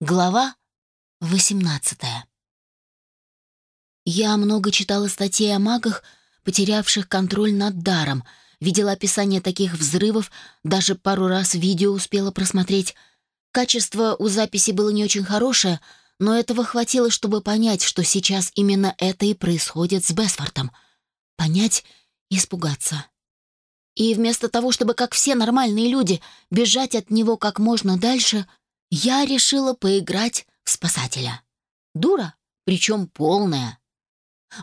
Глава 18 Я много читала статей о магах, потерявших контроль над даром, видела описание таких взрывов, даже пару раз видео успела просмотреть. Качество у записи было не очень хорошее, но этого хватило, чтобы понять, что сейчас именно это и происходит с Бесфортом. Понять и испугаться. И вместо того, чтобы, как все нормальные люди, бежать от него как можно дальше — я решила поиграть в спасателя. Дура, причем полная.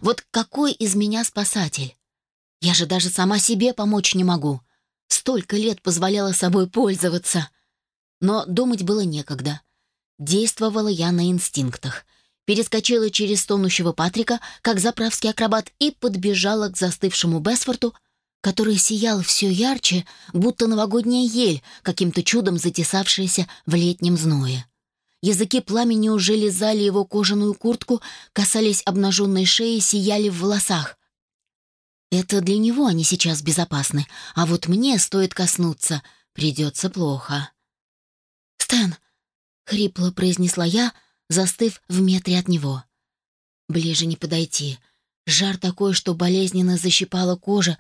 Вот какой из меня спасатель? Я же даже сама себе помочь не могу. Столько лет позволяла собой пользоваться. Но думать было некогда. Действовала я на инстинктах. Перескочила через тонущего Патрика, как заправский акробат, и подбежала к застывшему Бесфорту, который сиял все ярче, будто новогодняя ель, каким-то чудом затесавшаяся в летнем зное. Языки пламени уже лизали его кожаную куртку, касались обнаженной шеи, сияли в волосах. Это для него они сейчас безопасны, а вот мне стоит коснуться, придется плохо. «Стэн!» — хрипло произнесла я, застыв в метре от него. Ближе не подойти. Жар такой, что болезненно защипала кожа,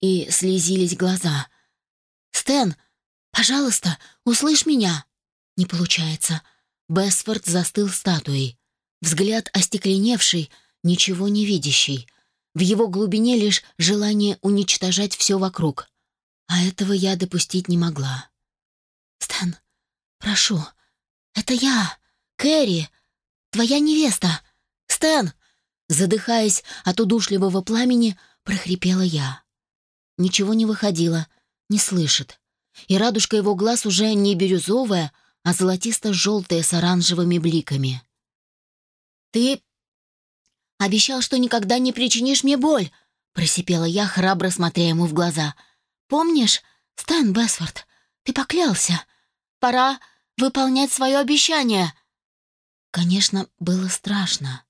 и слезились глаза. «Стэн, пожалуйста, услышь меня!» Не получается. Бесфорд застыл статуей. Взгляд остекленевший, ничего не видящий. В его глубине лишь желание уничтожать все вокруг. А этого я допустить не могла. «Стэн, прошу, это я, Кэрри, твоя невеста. Стэн!» Задыхаясь от удушливого пламени, прохрипела я. Ничего не выходило, не слышит. И радужка его глаз уже не бирюзовая, а золотисто-желтая с оранжевыми бликами. «Ты обещал, что никогда не причинишь мне боль!» просипела я, храбро смотря ему в глаза. «Помнишь, Стэн Бесфорд, ты поклялся. Пора выполнять свое обещание!» Конечно, было страшно.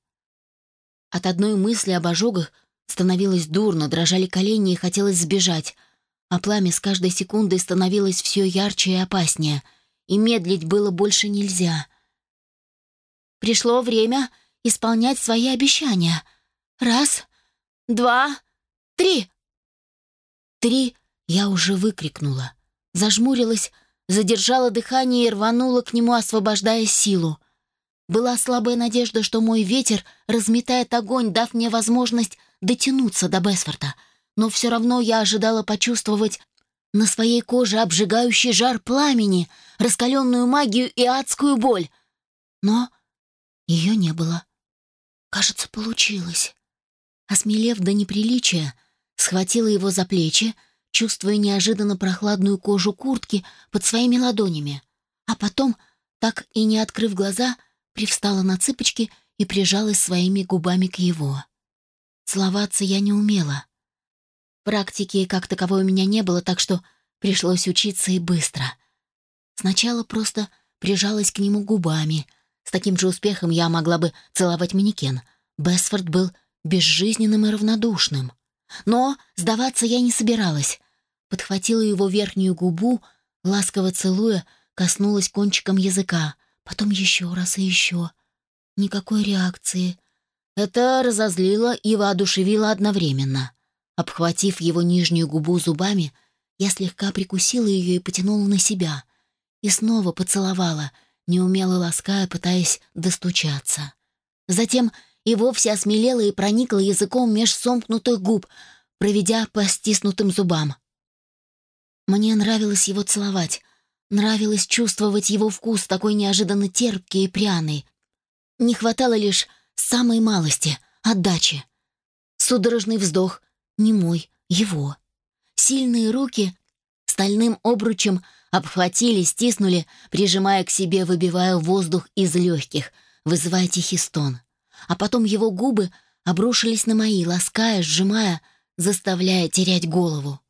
От одной мысли об ожогах Становилось дурно, дрожали колени и хотелось сбежать. А пламя с каждой секундой становилось все ярче и опаснее. И медлить было больше нельзя. Пришло время исполнять свои обещания. Раз, два, три. Три я уже выкрикнула. Зажмурилась, задержала дыхание и рванула к нему, освобождая силу. Была слабая надежда, что мой ветер разметает огонь, дав мне возможность дотянуться до Бесфорта, но все равно я ожидала почувствовать на своей коже обжигающий жар пламени, раскаленную магию и адскую боль. Но ее не было. Кажется, получилось. Осмелев до неприличия, схватила его за плечи, чувствуя неожиданно прохладную кожу куртки под своими ладонями, а потом, так и не открыв глаза, привстала на цыпочки и прижалась своими губами к его. Целоваться я не умела. Практики как таковой у меня не было, так что пришлось учиться и быстро. Сначала просто прижалась к нему губами. С таким же успехом я могла бы целовать манекен. Бесфорд был безжизненным и равнодушным. Но сдаваться я не собиралась. Подхватила его верхнюю губу, ласково целуя, коснулась кончиком языка, потом еще раз и еще. Никакой реакции. Это разозлило и воодушевило одновременно. Обхватив его нижнюю губу зубами, я слегка прикусила ее и потянула на себя. И снова поцеловала, неумело лаская, пытаясь достучаться. Затем и вовсе осмелела и проникла языком меж сомкнутых губ, проведя по стиснутым зубам. Мне нравилось его целовать, нравилось чувствовать его вкус, такой неожиданно терпкий и пряный. Не хватало лишь самой малости, отдачи. Судорожный вздох, не мой, его. Сильные руки стальным обручем обхватили, стиснули, прижимая к себе, выбивая воздух из легких, вызывая тихий стон. А потом его губы обрушились на мои, лаская, сжимая, заставляя терять голову.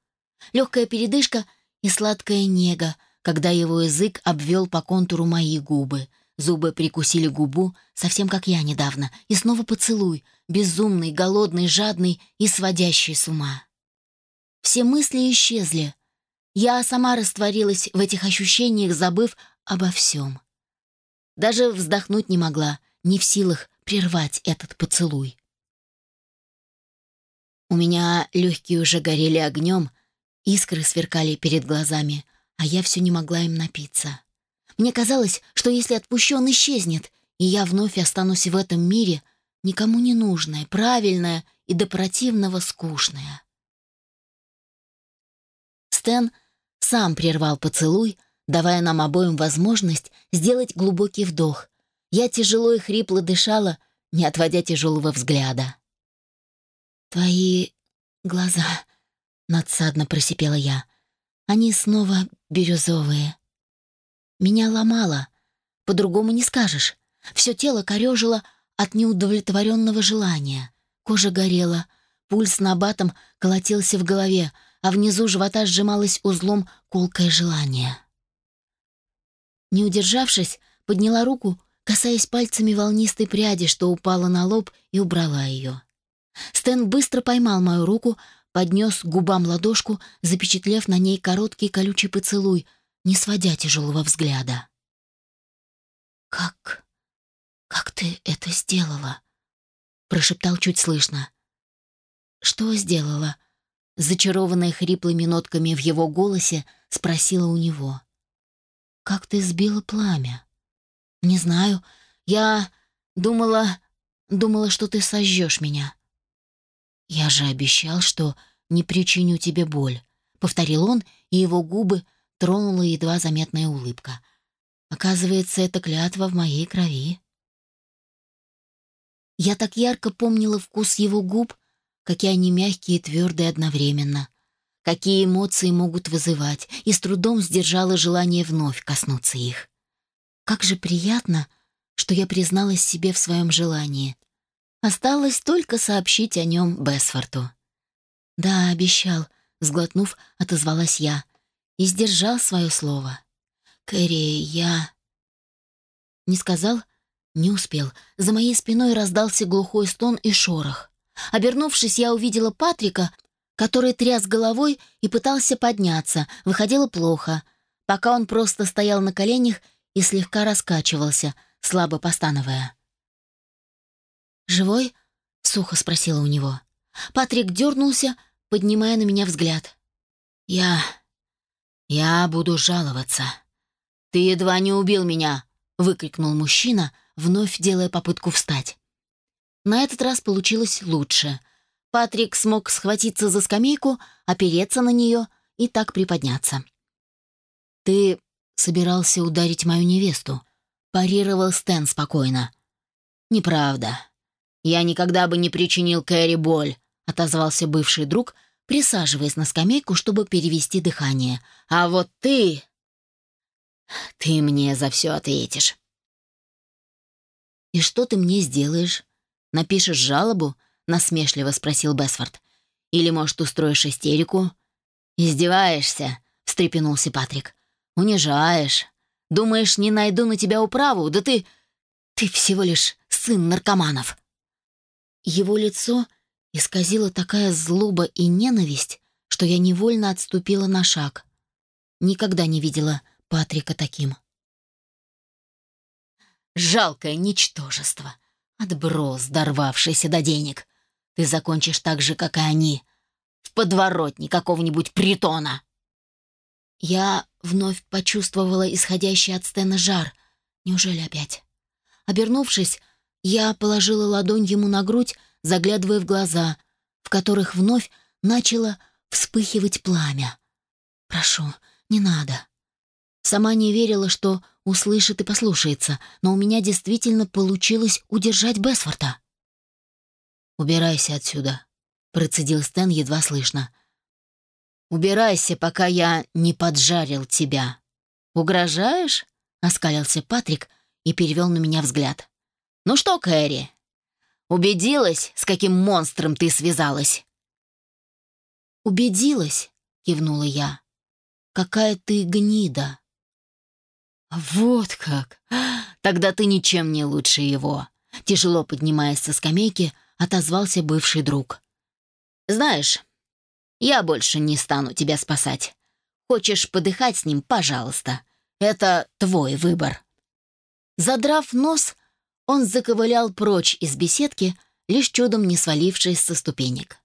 Легкая передышка и сладкая нега, когда его язык обвел по контуру мои губы — Зубы прикусили губу, совсем как я недавно, и снова поцелуй, безумный, голодный, жадный и сводящий с ума. Все мысли исчезли. Я сама растворилась в этих ощущениях, забыв обо всем. Даже вздохнуть не могла, не в силах прервать этот поцелуй. У меня легкие уже горели огнем, искры сверкали перед глазами, а я все не могла им напиться. Мне казалось, что если отпущу, он исчезнет, и я вновь останусь в этом мире, никому не нужная, правильная и до противного скучная. Стэн сам прервал поцелуй, давая нам обоим возможность сделать глубокий вдох. Я тяжело и хрипло дышала, не отводя тяжелого взгляда. «Твои глаза...» — надсадно просипела я. «Они снова бирюзовые». Меня ломало, по-другому не скажешь. Все тело корежило от неудовлетворенного желания. Кожа горела, пульс набатом колотился в голове, а внизу живота сжималось узлом колкое желание. Не удержавшись, подняла руку, касаясь пальцами волнистой пряди, что упала на лоб, и убрала ее. Стэн быстро поймал мою руку, поднес к губам ладошку, запечатлев на ней короткий колючий поцелуй, не сводя тяжелого взгляда. «Как... как ты это сделала?» — прошептал чуть слышно. «Что сделала?» — зачарованная хриплыми нотками в его голосе, спросила у него. «Как ты сбила пламя?» «Не знаю. Я думала... думала, что ты сожжешь меня». «Я же обещал, что не причиню тебе боль», — повторил он, и его губы тронула едва заметная улыбка. Оказывается, это клятва в моей крови. Я так ярко помнила вкус его губ, какие они мягкие и твердые одновременно, какие эмоции могут вызывать, и с трудом сдержала желание вновь коснуться их. Как же приятно, что я призналась себе в своем желании. Осталось только сообщить о нем Бесфорту. «Да, обещал», — сглотнув, отозвалась я — и сдержал свое слово. «Кэрри, я...» Не сказал, не успел. За моей спиной раздался глухой стон и шорох. Обернувшись, я увидела Патрика, который тряс головой и пытался подняться. Выходило плохо, пока он просто стоял на коленях и слегка раскачивался, слабо постановая. «Живой?» — сухо спросила у него. Патрик дернулся, поднимая на меня взгляд. «Я... «Я буду жаловаться». «Ты едва не убил меня!» — выкрикнул мужчина, вновь делая попытку встать. На этот раз получилось лучше. Патрик смог схватиться за скамейку, опереться на нее и так приподняться. «Ты собирался ударить мою невесту», — парировал Стэн спокойно. «Неправда. Я никогда бы не причинил Кэрри боль», — отозвался бывший друг, присаживаясь на скамейку, чтобы перевести дыхание. «А вот ты... ты мне за все ответишь». «И что ты мне сделаешь? Напишешь жалобу?» — насмешливо спросил Бесфорд. «Или, может, устроишь истерику?» «Издеваешься?» — встрепенулся Патрик. «Унижаешь. Думаешь, не найду на тебя управу? Да ты... ты всего лишь сын наркоманов». Его лицо исказила такая злоба и ненависть, что я невольно отступила на шаг. Никогда не видела Патрика таким. «Жалкое ничтожество! Отброс, дорвавшийся до денег! Ты закончишь так же, как и они, в подворотне какого-нибудь притона!» Я вновь почувствовала исходящий от Стена жар. Неужели опять? Обернувшись, я положила ладонь ему на грудь, заглядывая в глаза, в которых вновь начало вспыхивать пламя. «Прошу, не надо». Сама не верила, что услышит и послушается, но у меня действительно получилось удержать Бесфорта. «Убирайся отсюда», — процедил Стэн едва слышно. «Убирайся, пока я не поджарил тебя». «Угрожаешь?» — оскалился Патрик и перевел на меня взгляд. «Ну что, Кэрри, Убедилась, с каким монстром ты связалась?» «Убедилась», — кивнула я. «Какая ты гнида!» «Вот как! Тогда ты ничем не лучше его!» Тяжело поднимаясь со скамейки, отозвался бывший друг. «Знаешь, я больше не стану тебя спасать. Хочешь подыхать с ним, пожалуйста. Это твой выбор». Задрав нос, он заковылял прочь из беседки, лишь чудом не свалившись со ступенек.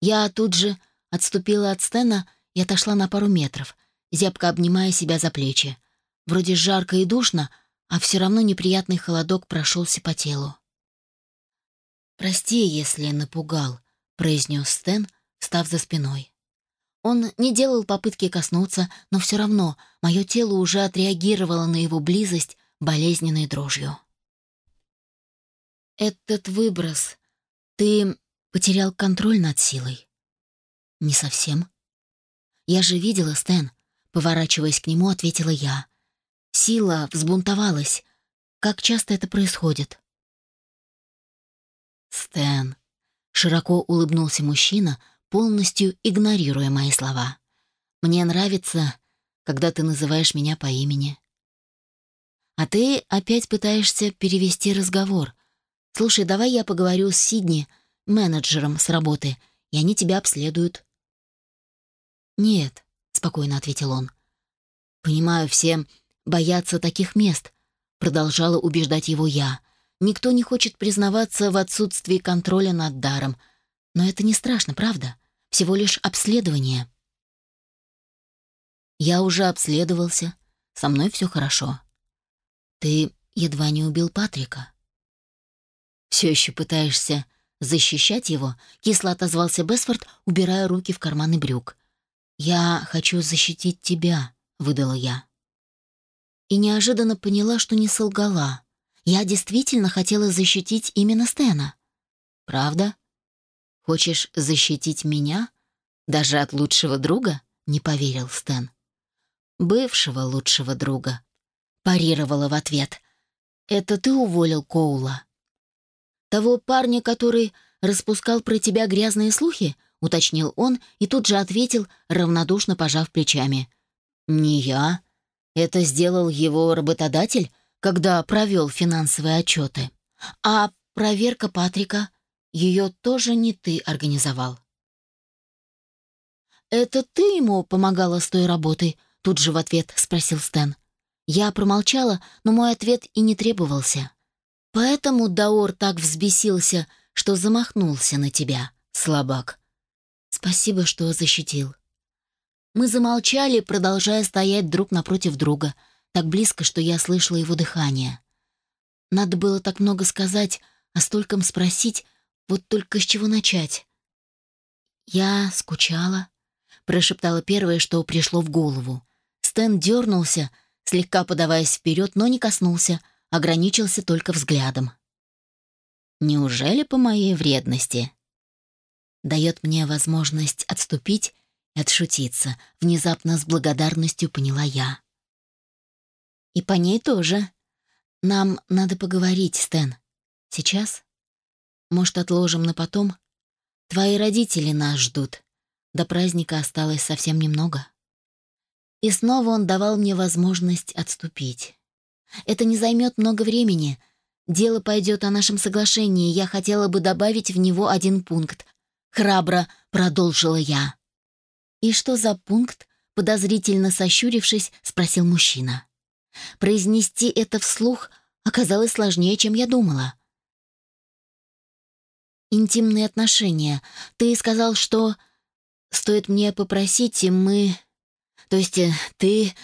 Я тут же отступила от Стена и отошла на пару метров, зябко обнимая себя за плечи. Вроде жарко и душно, а все равно неприятный холодок прошелся по телу. «Прости, если напугал», — произнес Стэн, став за спиной. Он не делал попытки коснуться, но все равно мое тело уже отреагировало на его близость болезненной дрожью. «Этот выброс. Ты потерял контроль над силой?» «Не совсем». «Я же видела, Стэн», — поворачиваясь к нему, ответила я. «Сила взбунтовалась. Как часто это происходит?» «Стэн», — широко улыбнулся мужчина, полностью игнорируя мои слова. «Мне нравится, когда ты называешь меня по имени». «А ты опять пытаешься перевести разговор. Слушай, давай я поговорю с Сидни, менеджером с работы, и они тебя обследуют». «Нет», — спокойно ответил он. «Понимаю, все боятся таких мест», — продолжала убеждать его я. Никто не хочет признаваться в отсутствии контроля над даром. Но это не страшно, правда? Всего лишь обследование. Я уже обследовался. Со мной все хорошо. Ты едва не убил Патрика. Все еще пытаешься защищать его? Кисло отозвался Бесфорд, убирая руки в карманы брюк. «Я хочу защитить тебя», — выдала я. И неожиданно поняла, что не солгала. Я действительно хотела защитить именно Стена. Правда? Хочешь защитить меня? Даже от лучшего друга? Не поверил Стэн. Бывшего лучшего друга. Парировала в ответ. Это ты уволил Коула? Того парня, который распускал про тебя грязные слухи? Уточнил он и тут же ответил, равнодушно пожав плечами. Не я. Это сделал его работодатель, когда провел финансовые отчеты. А проверка Патрика, ее тоже не ты организовал. «Это ты ему помогала с той работой?» Тут же в ответ спросил Стэн. Я промолчала, но мой ответ и не требовался. Поэтому Даор так взбесился, что замахнулся на тебя, слабак. Спасибо, что защитил. Мы замолчали, продолжая стоять друг напротив друга — так близко, что я слышала его дыхание. Надо было так много сказать, а стольком спросить, вот только с чего начать. «Я скучала», — прошептала первое, что пришло в голову. Стэн дернулся, слегка подаваясь вперед, но не коснулся, ограничился только взглядом. «Неужели по моей вредности?» Дает мне возможность отступить и отшутиться, внезапно с благодарностью поняла я. И по ней тоже. Нам надо поговорить, Стэн. Сейчас? Может, отложим на потом? Твои родители нас ждут. До праздника осталось совсем немного. И снова он давал мне возможность отступить. Это не займет много времени. Дело пойдет о нашем соглашении. Я хотела бы добавить в него один пункт. Храбро продолжила я. «И что за пункт?» Подозрительно сощурившись, спросил мужчина. Произнести это вслух оказалось сложнее, чем я думала. «Интимные отношения. Ты сказал, что стоит мне попросить, и мы... То есть э, ты...»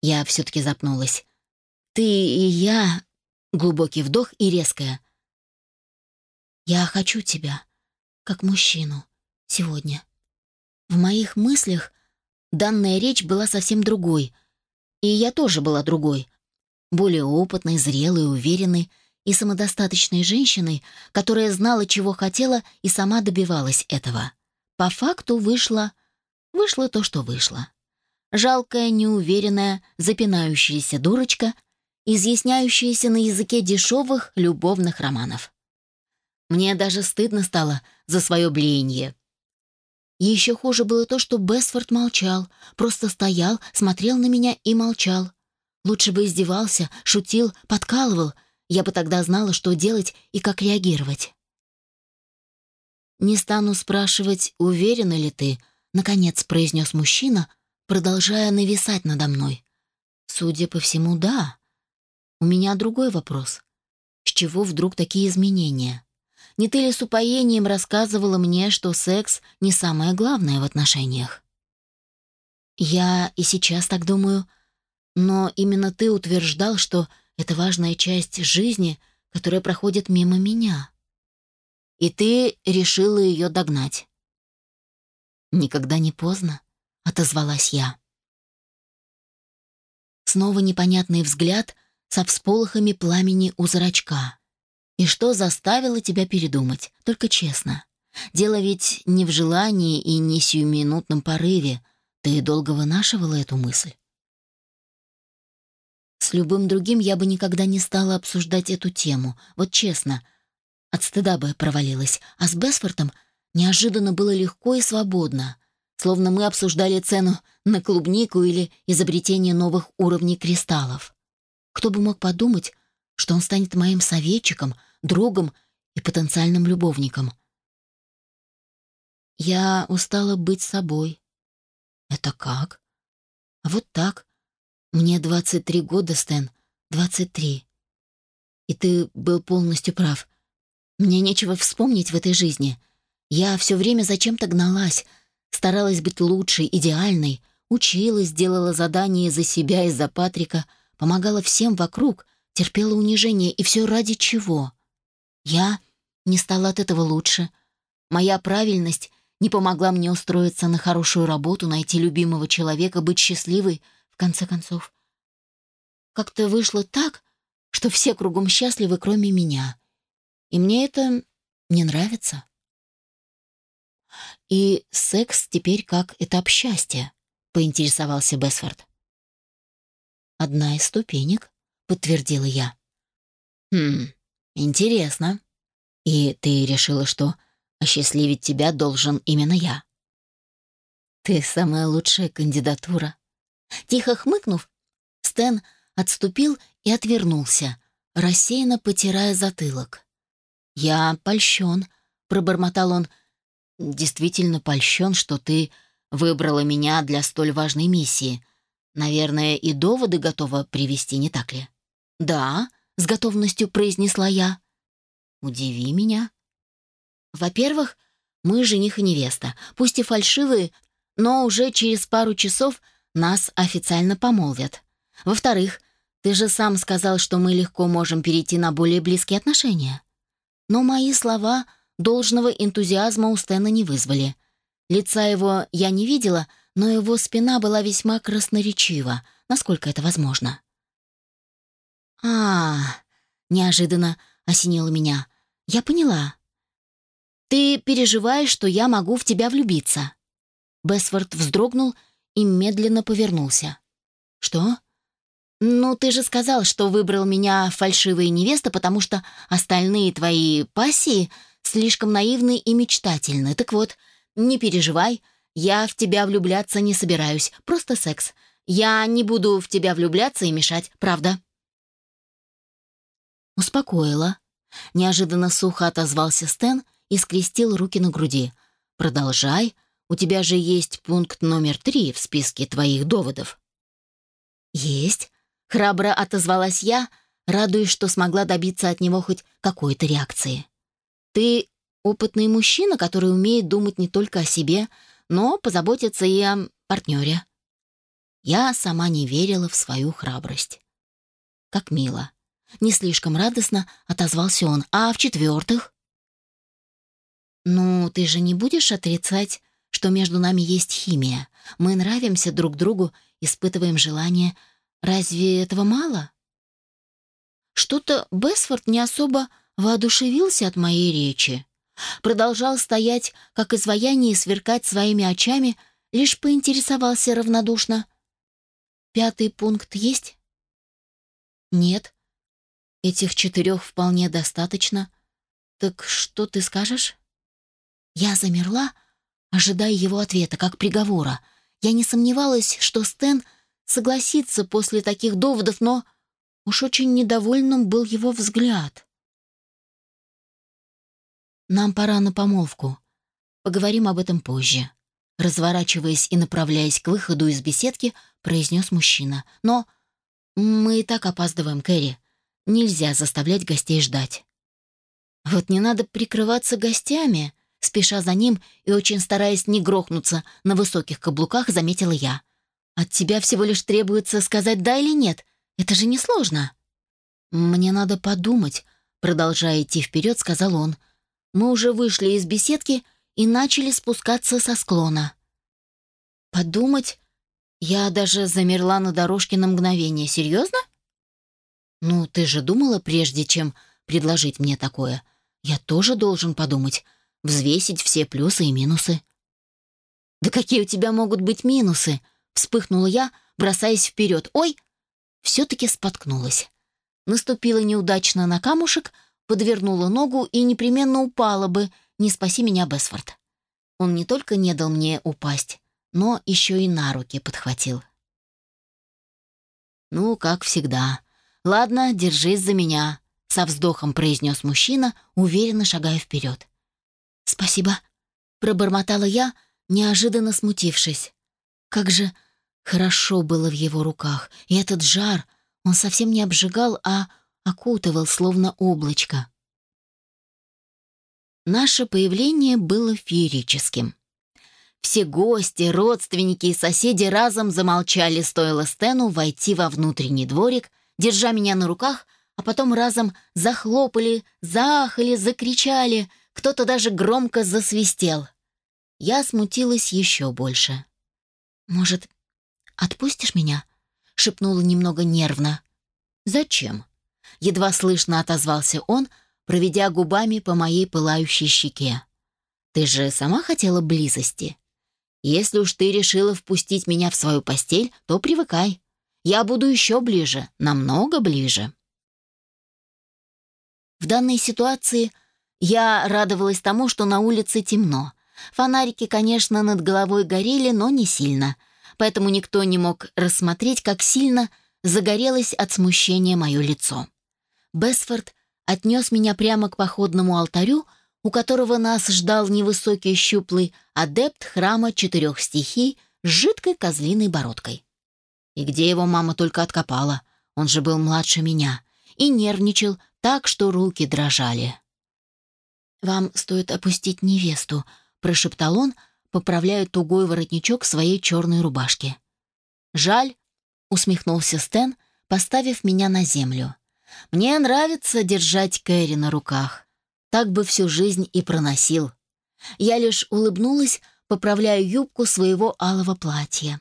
Я все-таки запнулась. «Ты и я...» Глубокий вдох и резкое. «Я хочу тебя, как мужчину, сегодня». В моих мыслях данная речь была совсем другой — и я тоже была другой, более опытной, зрелой, уверенной и самодостаточной женщиной, которая знала, чего хотела и сама добивалась этого. По факту вышло... вышло то, что вышло. Жалкая, неуверенная, запинающаяся дурочка, изъясняющаяся на языке дешевых любовных романов. Мне даже стыдно стало за свое блеяние. Еще хуже было то, что Бесфорд молчал, просто стоял, смотрел на меня и молчал. Лучше бы издевался, шутил, подкалывал. Я бы тогда знала, что делать и как реагировать. «Не стану спрашивать, уверена ли ты», — наконец произнес мужчина, продолжая нависать надо мной. «Судя по всему, да. У меня другой вопрос. С чего вдруг такие изменения? Не ты ли с упоением рассказывала мне, что секс не самое главное в отношениях? Я и сейчас так думаю, но именно ты утверждал, что это важная часть жизни, которая проходит мимо меня. И ты решила ее догнать. «Никогда не поздно», — отозвалась я. Снова непонятный взгляд со всполохами пламени у зрачка. И что заставило тебя передумать? Только честно. Дело ведь не в желании и не сиюминутном порыве. Ты долго вынашивала эту мысль. С любым другим я бы никогда не стала обсуждать эту тему. Вот честно, от стыда бы провалилась. А с Бесфортом неожиданно было легко и свободно. Словно мы обсуждали цену на клубнику или изобретение новых уровней кристаллов. Кто бы мог подумать, что он станет моим советчиком, другом и потенциальным любовником. Я устала быть собой. Это как? А вот так. Мне 23 года, Стэн. 23. И ты был полностью прав. Мне нечего вспомнить в этой жизни. Я все время зачем-то гналась, старалась быть лучшей, идеальной, училась, делала задания за себя и за Патрика, помогала всем вокруг, терпела унижение, и все ради чего? Я не стала от этого лучше. Моя правильность не помогла мне устроиться на хорошую работу, найти любимого человека, быть счастливой — конце концов. Как-то вышло так, что все кругом счастливы, кроме меня. И мне это не нравится. И секс теперь как этап счастья, поинтересовался Бесфорд. Одна из ступенек, подтвердила я. Хм, интересно. И ты решила, что осчастливить тебя должен именно я? Ты самая лучшая кандидатура, Тихо хмыкнув, Стэн отступил и отвернулся, рассеянно потирая затылок. «Я польщен», — пробормотал он. «Действительно польщен, что ты выбрала меня для столь важной миссии. Наверное, и доводы готова привести, не так ли?» «Да», — с готовностью произнесла я. «Удиви меня». «Во-первых, мы жених и невеста, пусть и фальшивые, но уже через пару часов — нас официально помолвят. Во-вторых, ты же сам сказал, что мы легко можем перейти на более близкие отношения. Но мои слова должного энтузиазма у Стэна не вызвали. Лица его я не видела, но его спина была весьма красноречива, насколько это возможно. а, неожиданно осенило меня. «Я поняла. Ты переживаешь, что я могу в тебя влюбиться». Бесфорд вздрогнул и медленно повернулся. «Что?» «Ну, ты же сказал, что выбрал меня фальшивая невеста, потому что остальные твои пассии слишком наивны и мечтательны. Так вот, не переживай, я в тебя влюбляться не собираюсь, просто секс. Я не буду в тебя влюбляться и мешать, правда?» Успокоила. Неожиданно сухо отозвался Стэн и скрестил руки на груди. «Продолжай, у тебя же есть пункт номер три в списке твоих доводов». «Есть», — храбро отозвалась я, радуясь, что смогла добиться от него хоть какой-то реакции. «Ты опытный мужчина, который умеет думать не только о себе, но позаботиться и о партнере». Я сама не верила в свою храбрость. Как мило. Не слишком радостно отозвался он. А в-четвертых? «Ну, ты же не будешь отрицать, что между нами есть химия. Мы нравимся друг другу, испытываем желание. Разве этого мало? Что-то Бесфорд не особо воодушевился от моей речи. Продолжал стоять, как изваяние, сверкать своими очами, лишь поинтересовался равнодушно. «Пятый пункт есть?» «Нет. Этих четырех вполне достаточно. Так что ты скажешь?» Я замерла, — ожидая его ответа, как приговора. Я не сомневалась, что Стэн согласится после таких доводов, но уж очень недовольным был его взгляд. «Нам пора на помолвку. Поговорим об этом позже», — разворачиваясь и направляясь к выходу из беседки, произнес мужчина. «Но мы и так опаздываем, Кэрри. Нельзя заставлять гостей ждать. Вот не надо прикрываться гостями, спеша за ним и очень стараясь не грохнуться на высоких каблуках, заметила я. От тебя всего лишь требуется сказать «да» или «нет». Это же несложно. Мне надо подумать, продолжая идти вперед, сказал он. Мы уже вышли из беседки и начали спускаться со склона. Подумать? Я даже замерла на дорожке на мгновение. Серьезно? Ну, ты же думала, прежде чем предложить мне такое? Я тоже должен подумать, взвесить все плюсы и минусы. «Да какие у тебя могут быть минусы?» — вспыхнула я, бросаясь вперед. «Ой!» Все-таки споткнулась. Наступила неудачно на камушек, подвернула ногу и непременно упала бы, не спаси меня, Бесфорд. Он не только не дал мне упасть, но еще и на руки подхватил. «Ну, как всегда. Ладно, держись за меня», — со вздохом произнес мужчина, уверенно шагая вперед. «Спасибо», — пробормотала я, неожиданно смутившись. Как же хорошо было в его руках, и этот жар, он совсем не обжигал, а окутывал, словно облачко. Наше появление было феерическим. Все гости, родственники и соседи разом замолчали, стоило Стэну войти во внутренний дворик, держа меня на руках, а потом разом захлопали, заахали, закричали, кто-то даже громко засвистел. Я смутилась еще больше. «Может, отпустишь меня?» — шепнула немного нервно. «Зачем?» — едва слышно отозвался он, проведя губами по моей пылающей щеке. «Ты же сама хотела близости. Если уж ты решила впустить меня в свою постель, то привыкай. Я буду еще ближе, намного ближе». В данной ситуации я радовалась тому, что на улице темно. Фонарики, конечно, над головой горели, но не сильно, поэтому никто не мог рассмотреть, как сильно загорелось от смущения мое лицо. Бесфорд отнес меня прямо к походному алтарю, у которого нас ждал невысокий щуплый адепт храма четырех стихий с жидкой козлиной бородкой. И где его мама только откопала, он же был младше меня, и нервничал так, что руки дрожали. «Вам стоит опустить невесту», — прошептал он, поправляя тугой воротничок своей черной рубашки. «Жаль», — усмехнулся Стэн, поставив меня на землю. «Мне нравится держать Кэрри на руках. Так бы всю жизнь и проносил». Я лишь улыбнулась, поправляя юбку своего алого платья.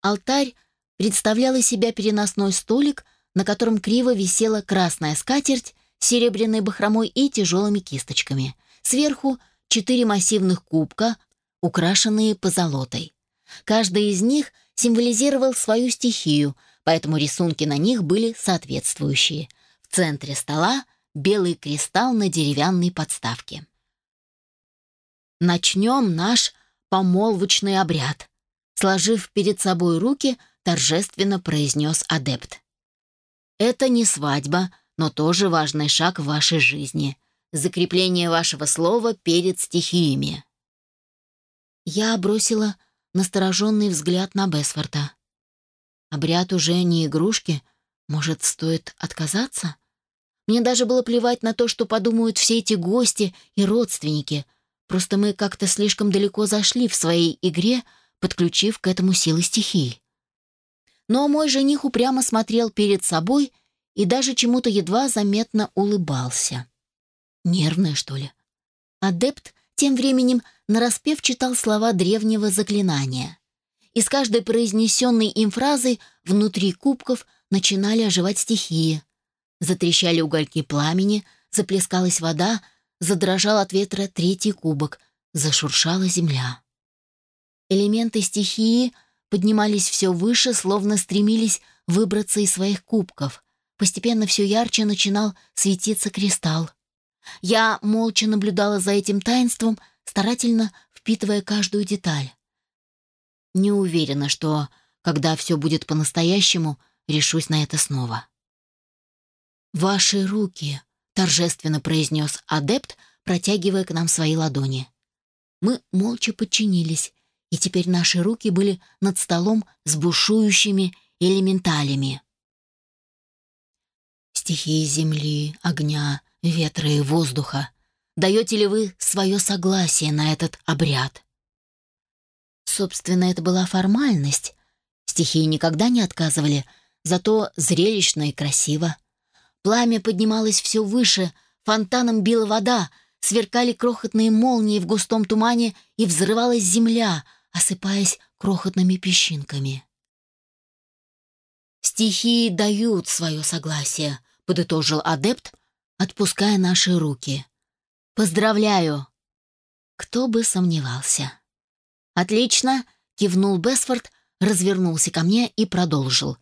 Алтарь представлял из себя переносной столик, на котором криво висела красная скатерть серебряной бахромой и тяжелыми кисточками. Сверху четыре массивных кубка, украшенные позолотой. Каждый из них символизировал свою стихию, поэтому рисунки на них были соответствующие. В центре стола белый кристалл на деревянной подставке. Начнем наш помолвочный обряд. Сложив перед собой руки, торжественно произнес адепт. Это не свадьба, но тоже важный шаг в вашей жизни. Закрепление вашего слова перед стихиями. Я бросила настороженный взгляд на Бесфорта. Обряд уже не игрушки. Может, стоит отказаться? Мне даже было плевать на то, что подумают все эти гости и родственники. Просто мы как-то слишком далеко зашли в своей игре, подключив к этому силы стихий. Но мой жених упрямо смотрел перед собой и даже чему-то едва заметно улыбался. Нервная, что ли? Адепт тем временем нараспев читал слова древнего заклинания. И с каждой произнесенной им фразой внутри кубков начинали оживать стихии. Затрещали угольки пламени, заплескалась вода, задрожал от ветра третий кубок, зашуршала земля. Элементы стихии поднимались все выше, словно стремились выбраться из своих кубков. Постепенно все ярче начинал светиться кристалл. Я молча наблюдала за этим таинством, старательно впитывая каждую деталь. Не уверена, что, когда все будет по-настоящему, решусь на это снова. «Ваши руки», — торжественно произнес адепт, протягивая к нам свои ладони. Мы молча подчинились, и теперь наши руки были над столом с бушующими элементалями. стихии земли, огня, ветра и воздуха, даете ли вы свое согласие на этот обряд? Собственно, это была формальность. Стихии никогда не отказывали, зато зрелищно и красиво. Пламя поднималось все выше, фонтаном била вода, сверкали крохотные молнии в густом тумане и взрывалась земля, осыпаясь крохотными песчинками. «Стихии дают свое согласие», — подытожил адепт, отпуская наши руки. «Поздравляю!» Кто бы сомневался. «Отлично!» — кивнул Бесфорд, развернулся ко мне и продолжил.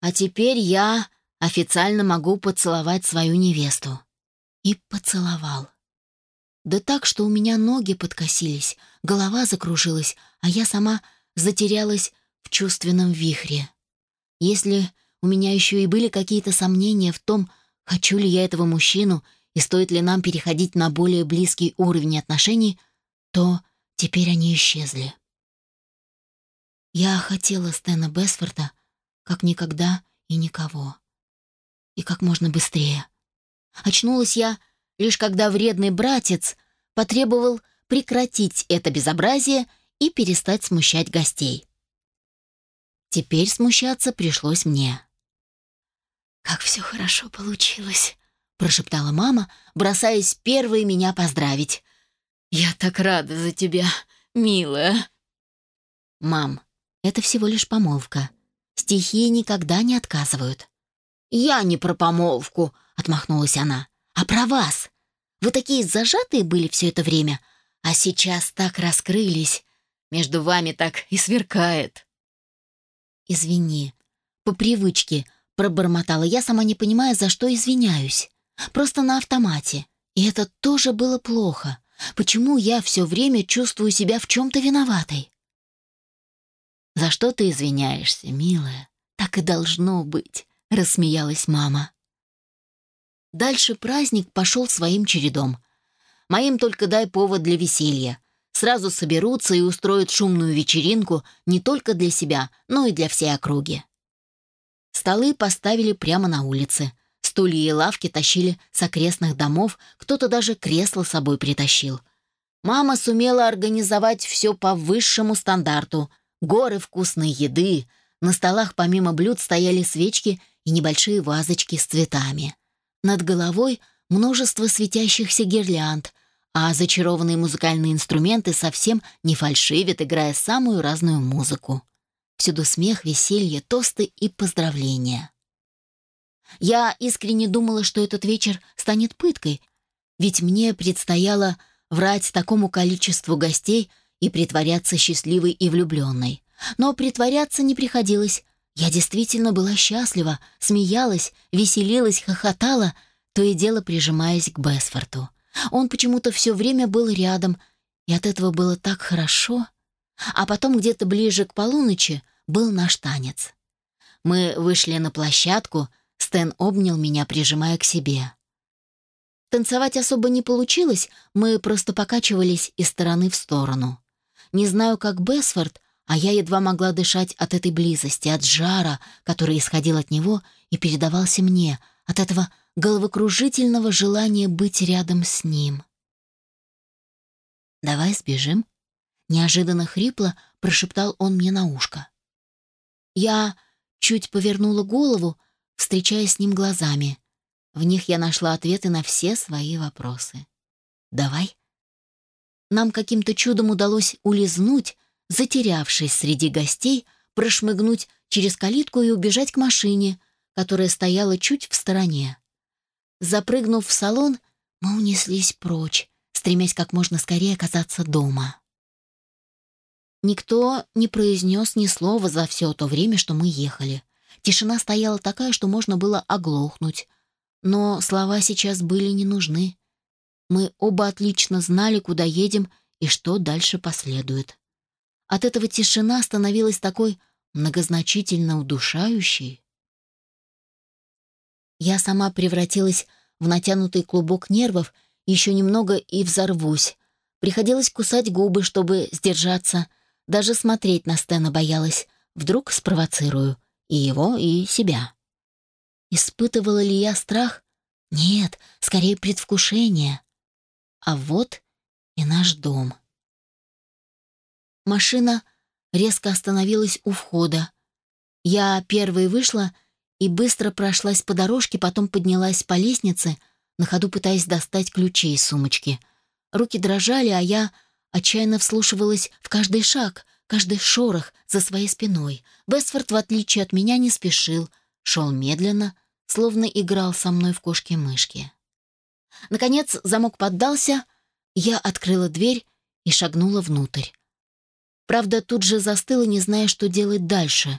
«А теперь я официально могу поцеловать свою невесту». И поцеловал. Да так, что у меня ноги подкосились, голова закружилась, а я сама затерялась в чувственном вихре. Если у меня еще и были какие-то сомнения в том, хочу ли я этого мужчину и стоит ли нам переходить на более близкий уровень отношений, то теперь они исчезли. Я хотела Стэна Бесфорда как никогда и никого. И как можно быстрее. Очнулась я, лишь когда вредный братец потребовал прекратить это безобразие и перестать смущать гостей. Теперь смущаться пришлось мне. «Как все хорошо получилось», — прошептала мама, бросаясь первой меня поздравить. «Я так рада за тебя, милая». «Мам, это всего лишь помолвка. Стихии никогда не отказывают». «Я не про помолвку», — отмахнулась она, — «а про вас. Вы такие зажатые были все это время, а сейчас так раскрылись. Между вами так и сверкает». «Извини. По привычке», — пробормотала я, сама не понимая, за что извиняюсь. Просто на автомате. И это тоже было плохо. Почему я все время чувствую себя в чем-то виноватой? «За что ты извиняешься, милая? Так и должно быть», — рассмеялась мама. Дальше праздник пошел своим чередом. Моим только дай повод для веселья сразу соберутся и устроят шумную вечеринку не только для себя, но и для всей округи. Столы поставили прямо на улице. Стулья и лавки тащили с окрестных домов, кто-то даже кресло с собой притащил. Мама сумела организовать все по высшему стандарту. Горы вкусной еды, на столах помимо блюд стояли свечки и небольшие вазочки с цветами. Над головой множество светящихся гирлянд, а зачарованные музыкальные инструменты совсем не фальшивят, играя самую разную музыку. Всюду смех, веселье, тосты и поздравления. Я искренне думала, что этот вечер станет пыткой, ведь мне предстояло врать такому количеству гостей и притворяться счастливой и влюбленной. Но притворяться не приходилось. Я действительно была счастлива, смеялась, веселилась, хохотала, то и дело прижимаясь к Бесфорту. Он почему-то все время был рядом, и от этого было так хорошо. А потом где-то ближе к полуночи был наш танец. Мы вышли на площадку, Стэн обнял меня, прижимая к себе. Танцевать особо не получилось, мы просто покачивались из стороны в сторону. Не знаю, как Бесфорд, а я едва могла дышать от этой близости, от жара, который исходил от него и передавался мне, от этого головокружительного желания быть рядом с ним. «Давай сбежим», — неожиданно хрипло прошептал он мне на ушко. Я чуть повернула голову, встречаясь с ним глазами. В них я нашла ответы на все свои вопросы. «Давай». Нам каким-то чудом удалось улизнуть, затерявшись среди гостей, прошмыгнуть через калитку и убежать к машине, которая стояла чуть в стороне. Запрыгнув в салон, мы унеслись прочь, стремясь как можно скорее оказаться дома. Никто не произнес ни слова за все то время, что мы ехали. Тишина стояла такая, что можно было оглохнуть. Но слова сейчас были не нужны. Мы оба отлично знали, куда едем и что дальше последует. От этого тишина становилась такой многозначительно удушающей. Я сама превратилась в натянутый клубок нервов, еще немного и взорвусь. Приходилось кусать губы, чтобы сдержаться. Даже смотреть на Стэна боялась. Вдруг спровоцирую. И его, и себя. Испытывала ли я страх? Нет, скорее предвкушение. А вот и наш дом. Машина резко остановилась у входа. Я первой вышла и быстро прошлась по дорожке, потом поднялась по лестнице, на ходу пытаясь достать ключи из сумочки. Руки дрожали, а я отчаянно вслушивалась в каждый шаг, каждый шорох за своей спиной. Бесфорд, в отличие от меня, не спешил, шел медленно, словно играл со мной в кошки-мышки. Наконец замок поддался, я открыла дверь и шагнула внутрь. Правда, тут же застыла, не зная, что делать дальше,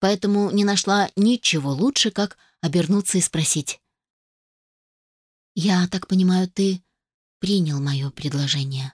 поэтому не нашла ничего лучше, как обернуться и спросить. «Я так понимаю, ты принял мое предложение?»